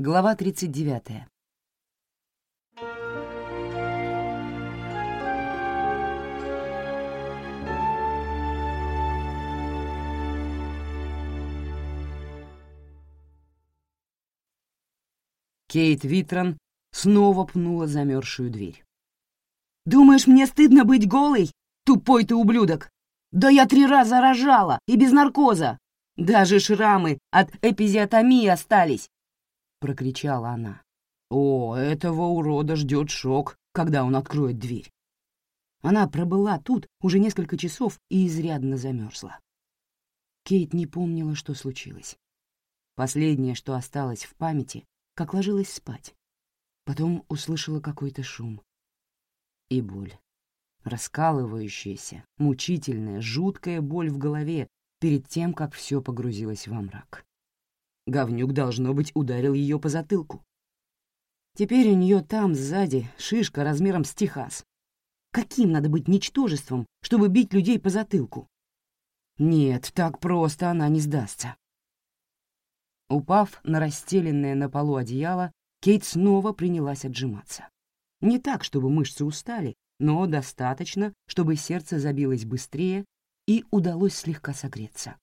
Глава 39. Кейт Витрон снова пнула замерзшую дверь. «Думаешь, мне стыдно быть голой? Тупой ты ублюдок! Да я три раза рожала, и без наркоза! Даже шрамы от эпизиотомии остались!» — прокричала она. «О, этого урода ждет шок, когда он откроет дверь». Она пробыла тут уже несколько часов и изрядно замерзла. Кейт не помнила, что случилось. Последнее, что осталось в памяти, как ложилась спать. Потом услышала какой-то шум. И боль. Раскалывающаяся, мучительная, жуткая боль в голове перед тем, как все погрузилось во мрак. Говнюк, должно быть, ударил ее по затылку. Теперь у нее там, сзади, шишка размером с Техас. Каким надо быть ничтожеством, чтобы бить людей по затылку? Нет, так просто она не сдастся. Упав на расстеленное на полу одеяло, Кейт снова принялась отжиматься. Не так, чтобы мышцы устали, но достаточно, чтобы сердце забилось быстрее и удалось слегка согреться.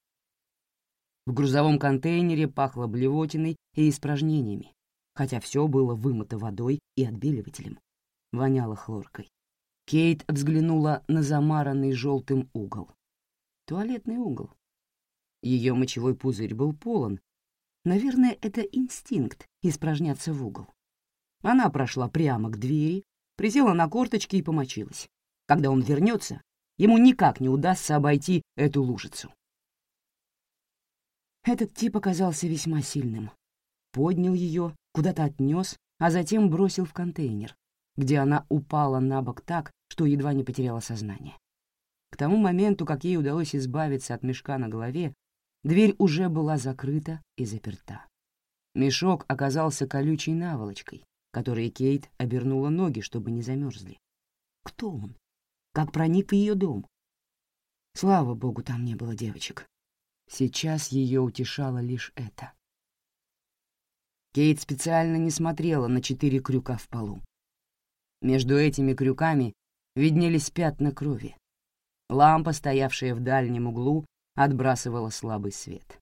В грузовом контейнере пахло блевотиной и испражнениями, хотя все было вымыто водой и отбеливателем. Воняло хлоркой. Кейт взглянула на замаранный желтым угол. Туалетный угол. Ее мочевой пузырь был полон, Наверное, это инстинкт — испражняться в угол. Она прошла прямо к двери, присела на корточки и помочилась. Когда он вернется, ему никак не удастся обойти эту лужицу. Этот тип оказался весьма сильным. Поднял ее, куда-то отнес, а затем бросил в контейнер, где она упала на бок так, что едва не потеряла сознание. К тому моменту, как ей удалось избавиться от мешка на голове, Дверь уже была закрыта и заперта. Мешок оказался колючей наволочкой, которой Кейт обернула ноги, чтобы не замерзли. Кто он? Как проник в ее дом? Слава богу, там не было девочек. Сейчас ее утешало лишь это. Кейт специально не смотрела на четыре крюка в полу. Между этими крюками виднелись пятна крови. Лампа, стоявшая в дальнем углу, отбрасывала слабый свет.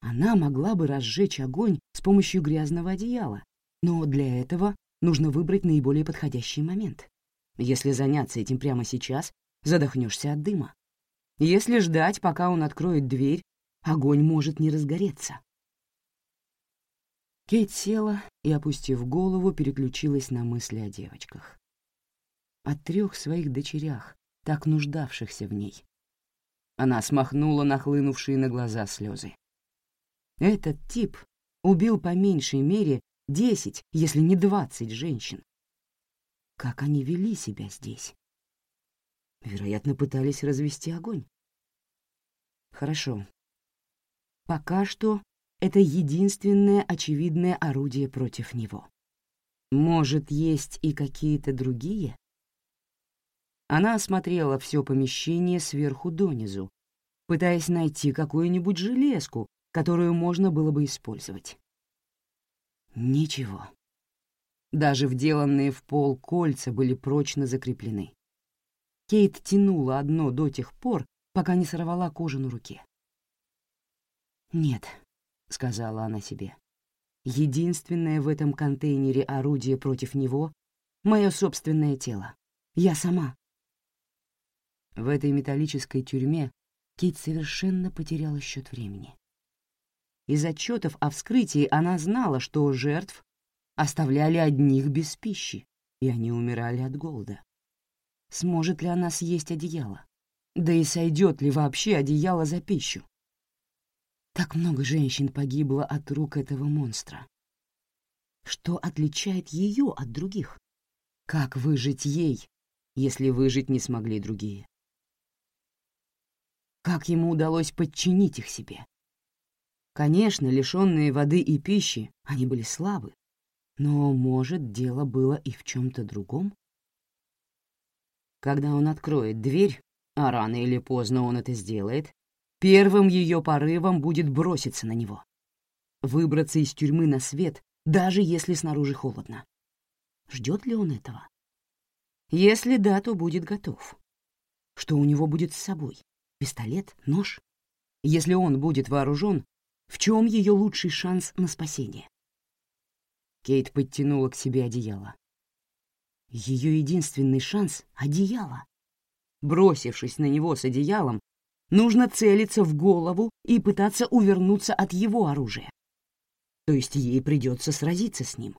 Она могла бы разжечь огонь с помощью грязного одеяла, но для этого нужно выбрать наиболее подходящий момент. Если заняться этим прямо сейчас, задохнешься от дыма. Если ждать, пока он откроет дверь, огонь может не разгореться. Кейт села и, опустив голову, переключилась на мысли о девочках. О трех своих дочерях, так нуждавшихся в ней, она смахнула нахлынувшие на глаза слезы. Этот тип убил по меньшей мере десять, если не двадцать женщин. Как они вели себя здесь? Вероятно, пытались развести огонь. Хорошо. Пока что это единственное очевидное орудие против него. Может, есть и какие-то другие? Она осмотрела все помещение сверху донизу, пытаясь найти какую-нибудь железку, которую можно было бы использовать. Ничего. Даже вделанные в пол кольца были прочно закреплены. Кейт тянула одно до тех пор, пока не сорвала кожу на руке. «Нет», — сказала она себе, — «единственное в этом контейнере орудие против него — мое собственное тело. Я сама». В этой металлической тюрьме Кейт совершенно потеряла счет времени. Из отчетов о вскрытии она знала, что жертв оставляли одних без пищи, и они умирали от голода. Сможет ли она съесть одеяло? Да и сойдет ли вообще одеяло за пищу? Так много женщин погибло от рук этого монстра. Что отличает ее от других? Как выжить ей, если выжить не смогли другие? Как ему удалось подчинить их себе? Конечно, лишенные воды и пищи, они были слабы. Но, может, дело было и в чем-то другом? Когда он откроет дверь, а рано или поздно он это сделает, первым ее порывом будет броситься на него. выбраться из тюрьмы на свет, даже если снаружи холодно. Ждет ли он этого? Если да, то будет готов. Что у него будет с собой? Пистолет? Нож? Если он будет вооружен, в чем ее лучший шанс на спасение? Кейт подтянула к себе одеяло. Ее единственный шанс — одеяло. Бросившись на него с одеялом, нужно целиться в голову и пытаться увернуться от его оружия. То есть ей придется сразиться с ним.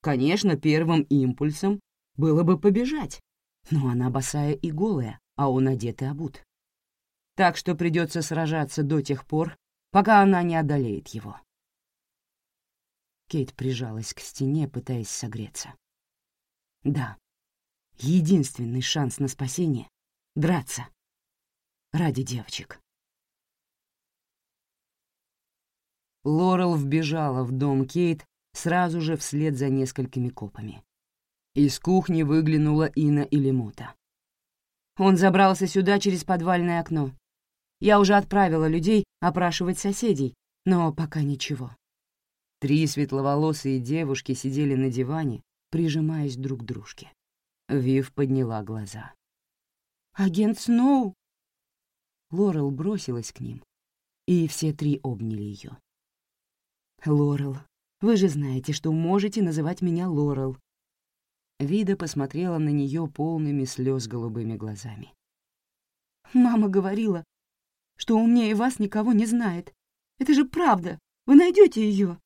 Конечно, первым импульсом было бы побежать, но она босая и голая, а он одет и обут. Так что придется сражаться до тех пор, пока она не одолеет его. Кейт прижалась к стене, пытаясь согреться. Да, единственный шанс на спасение — драться. Ради девочек. Лорел вбежала в дом Кейт сразу же вслед за несколькими копами. Из кухни выглянула Ина Илимота. Он забрался сюда через подвальное окно. Я уже отправила людей опрашивать соседей, но пока ничего. Три светловолосые девушки сидели на диване, прижимаясь друг к дружке. Вив подняла глаза. «Агент Сноу!» Лорел бросилась к ним, и все три обняли ее. «Лорел, вы же знаете, что можете называть меня Лорел». Вида посмотрела на нее полными слез голубыми глазами. «Мама говорила, что умнее вас никого не знает. Это же правда. Вы найдете ее.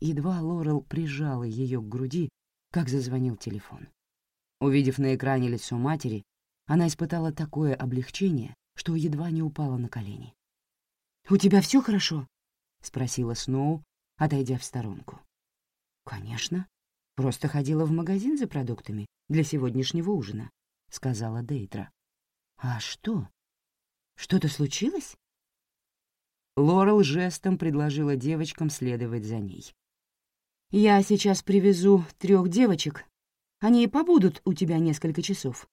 Едва Лорел прижала ее к груди, как зазвонил телефон. Увидев на экране лицо матери, она испытала такое облегчение, что едва не упала на колени. «У тебя все хорошо?» — спросила Сноу, отойдя в сторонку. «Конечно. Просто ходила в магазин за продуктами для сегодняшнего ужина», — сказала Дейтра. «А что?» Что-то случилось?» Лорел жестом предложила девочкам следовать за ней. «Я сейчас привезу трех девочек. Они побудут у тебя несколько часов».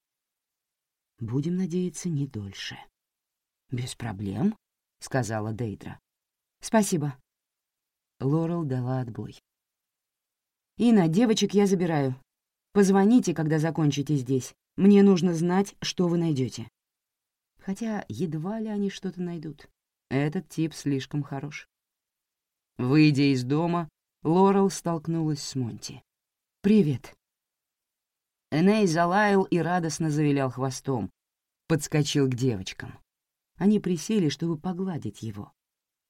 «Будем надеяться, не дольше». «Без проблем», — сказала Дейдра. «Спасибо». Лорел дала отбой. «Ина, девочек я забираю. Позвоните, когда закончите здесь. Мне нужно знать, что вы найдете хотя едва ли они что-то найдут. Этот тип слишком хорош. Выйдя из дома, Лорел столкнулась с Монти. «Привет». Эней залаял и радостно завилял хвостом, подскочил к девочкам. Они присели, чтобы погладить его.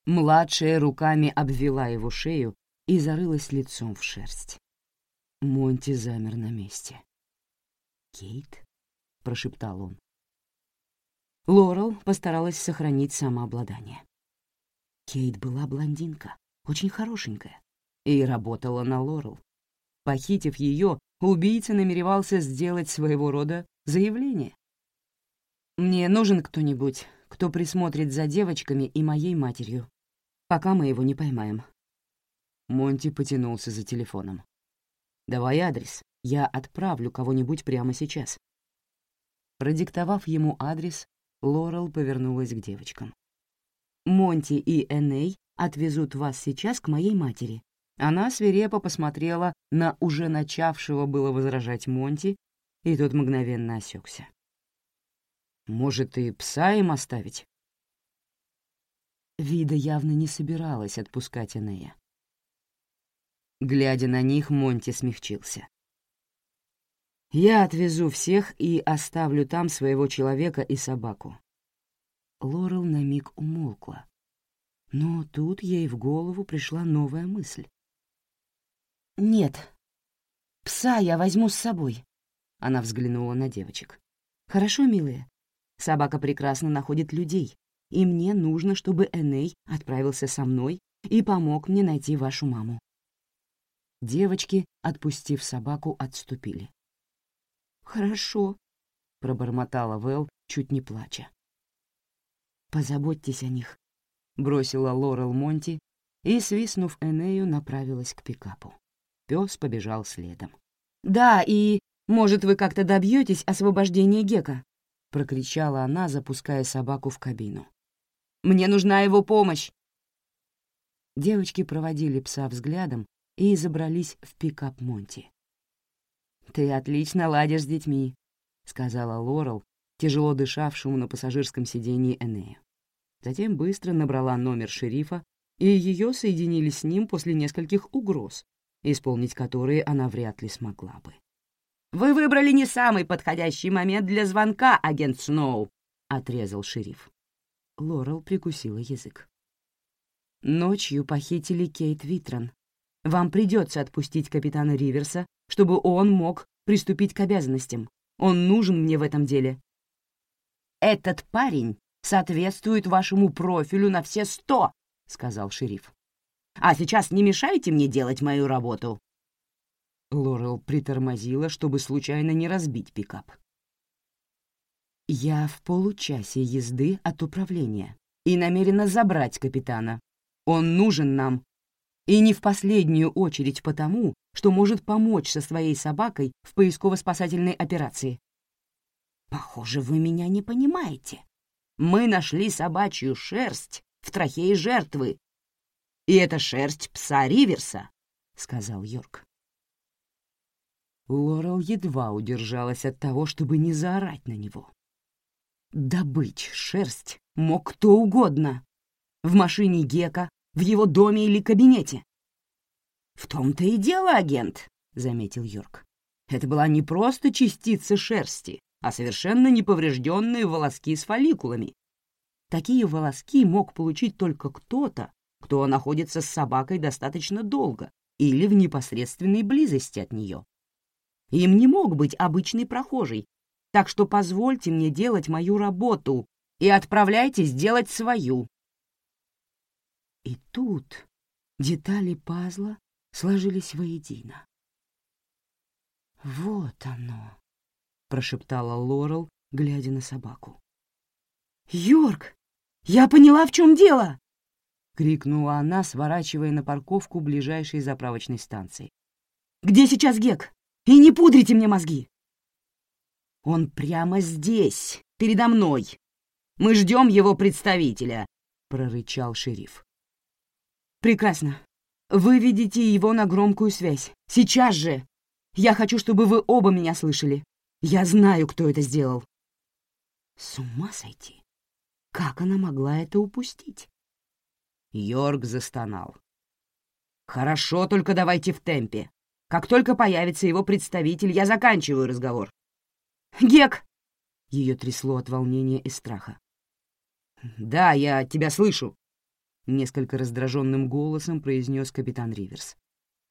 Младшая руками обвела его шею и зарылась лицом в шерсть. Монти замер на месте. «Кейт?» — прошептал он. Лорел постаралась сохранить самообладание. Кейт была блондинка, очень хорошенькая, и работала на Лорел. Похитив ее, убийца намеревался сделать своего рода заявление. «Мне нужен кто-нибудь, кто присмотрит за девочками и моей матерью, пока мы его не поймаем». Монти потянулся за телефоном. «Давай адрес, я отправлю кого-нибудь прямо сейчас». Продиктовав ему адрес, Лорел повернулась к девочкам. «Монти и Эней отвезут вас сейчас к моей матери». Она свирепо посмотрела на уже начавшего было возражать Монти, и тот мгновенно осекся. «Может, и пса им оставить?» Вида явно не собиралась отпускать Энея. Глядя на них, Монти смягчился. Я отвезу всех и оставлю там своего человека и собаку». Лорел на миг умолкла. Но тут ей в голову пришла новая мысль. «Нет, пса я возьму с собой», — она взглянула на девочек. «Хорошо, милые, собака прекрасно находит людей, и мне нужно, чтобы Эней отправился со мной и помог мне найти вашу маму». Девочки, отпустив собаку, отступили. «Хорошо», — пробормотала Вэл, чуть не плача. «Позаботьтесь о них», — бросила Лорел Монти и, свистнув Энею, направилась к пикапу. Пес побежал следом. «Да, и, может, вы как-то добьетесь освобождения Гека?» — прокричала она, запуская собаку в кабину. «Мне нужна его помощь!» Девочки проводили пса взглядом и забрались в пикап Монти. «Ты отлично ладишь с детьми», — сказала Лорел, тяжело дышавшему на пассажирском сиденье Энея. Затем быстро набрала номер шерифа, и ее соединили с ним после нескольких угроз, исполнить которые она вряд ли смогла бы. «Вы выбрали не самый подходящий момент для звонка, агент Сноу», — отрезал шериф. Лорел прикусила язык. «Ночью похитили Кейт Витрон. Вам придется отпустить капитана Риверса, чтобы он мог приступить к обязанностям. Он нужен мне в этом деле». «Этот парень соответствует вашему профилю на все сто», — сказал шериф. «А сейчас не мешайте мне делать мою работу». Лорел притормозила, чтобы случайно не разбить пикап. «Я в получасе езды от управления и намерена забрать капитана. Он нужен нам. И не в последнюю очередь потому, что может помочь со своей собакой в поисково-спасательной операции. Похоже, вы меня не понимаете. Мы нашли собачью шерсть в трахее жертвы. И это шерсть пса Риверса, — сказал Йорк. Лорел едва удержалась от того, чтобы не заорать на него. Добыть шерсть мог кто угодно. В машине Гека, в его доме или кабинете. «В том-то и дело, агент», — заметил Йорк. «Это была не просто частица шерсти, а совершенно неповрежденные волоски с фолликулами. Такие волоски мог получить только кто-то, кто находится с собакой достаточно долго или в непосредственной близости от нее. Им не мог быть обычный прохожий, так что позвольте мне делать мою работу и отправляйтесь делать свою. И тут детали пазла сложились воедино. «Вот оно», — прошептала Лорел, глядя на собаку. «Йорк, я поняла, в чем дело!» — крикнула она, сворачивая на парковку ближайшей заправочной станции. «Где сейчас Гек? И не пудрите мне мозги!» «Он прямо здесь, передо мной. Мы ждем его представителя», — прорычал шериф. «Прекрасно. Выведите его на громкую связь. Сейчас же! Я хочу, чтобы вы оба меня слышали. Я знаю, кто это сделал». С ума сойти. Как она могла это упустить? Йорк застонал. «Хорошо, только давайте в темпе. Как только появится его представитель, я заканчиваю разговор». «Гек!» — ее трясло от волнения и страха. «Да, я тебя слышу», — несколько раздраженным голосом произнес капитан Риверс.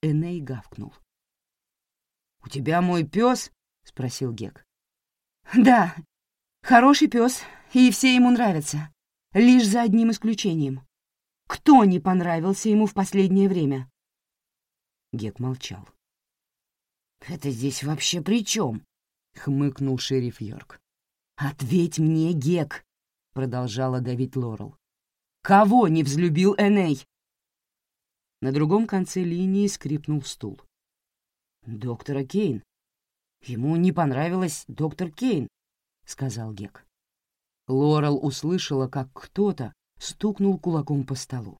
Эней гавкнул. «У тебя мой пес?» — спросил Гек. «Да, хороший пес, и все ему нравятся. Лишь за одним исключением. Кто не понравился ему в последнее время?» Гек молчал. «Это здесь вообще при чем?» — хмыкнул шериф Йорк. «Ответь мне, Гек!» — продолжала давить Лорел. Кого не взлюбил Эней?» На другом конце линии скрипнул стул. «Доктора Кейн. Ему не понравилась доктор Кейн», — сказал Гек. Лорел услышала, как кто-то стукнул кулаком по столу.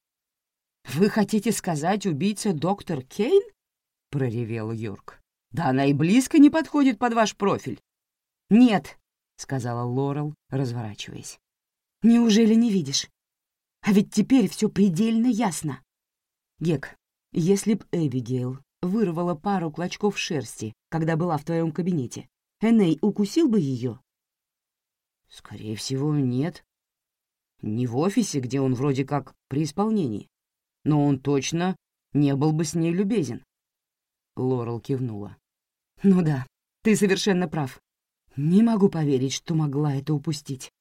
«Вы хотите сказать убийца доктор Кейн?» — проревел Йорк. «Да она и близко не подходит под ваш профиль». «Нет», — сказала Лорел, разворачиваясь. «Неужели не видишь? А ведь теперь все предельно ясно. Гек, если б Эбигейл вырвала пару клочков шерсти, когда была в твоем кабинете, Эней укусил бы ее? Скорее всего, нет. Не в офисе, где он вроде как при исполнении. Но он точно не был бы с ней любезен. Лорел кивнула. «Ну да, ты совершенно прав. Не могу поверить, что могла это упустить.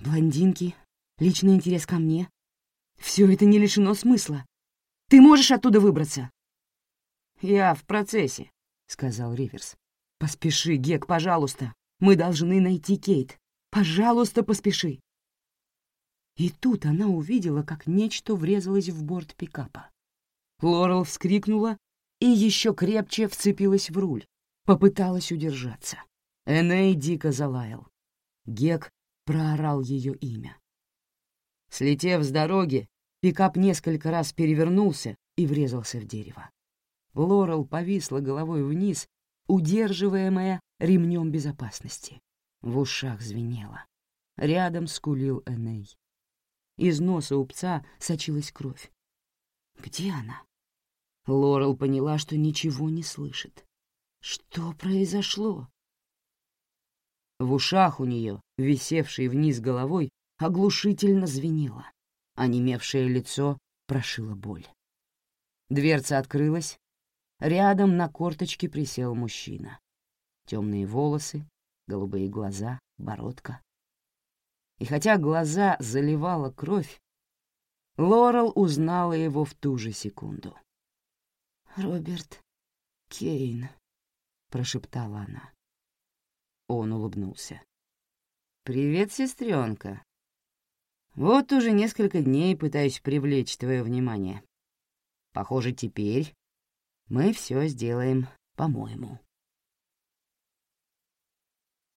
Блондинки, личный интерес ко мне. Все это не лишено смысла. Ты можешь оттуда выбраться?» «Я в процессе», — сказал Риверс. «Поспеши, Гек, пожалуйста. Мы должны найти Кейт. Пожалуйста, поспеши». И тут она увидела, как нечто врезалось в борт пикапа. Лорел вскрикнула и еще крепче вцепилась в руль, попыталась удержаться. Эней дико залаял. Гек проорал ее имя. Слетев с дороги, Пикап несколько раз перевернулся и врезался в дерево. Лорел повисла головой вниз, удерживаемая ремнем безопасности. В ушах звенело. Рядом скулил Эней. Из носа у пса сочилась кровь. Где она? Лорел поняла, что ничего не слышит. Что произошло? В ушах у нее, висевшей вниз головой, оглушительно звенело. Онемевшее лицо прошило боль. Дверца открылась. Рядом на корточке присел мужчина. Темные волосы, голубые глаза, бородка. И хотя глаза заливала кровь, Лорел узнала его в ту же секунду. «Роберт Кейн», — прошептала она. Он улыбнулся. «Привет, сестренка. Вот уже несколько дней пытаюсь привлечь твое внимание. Похоже, теперь мы все сделаем по-моему».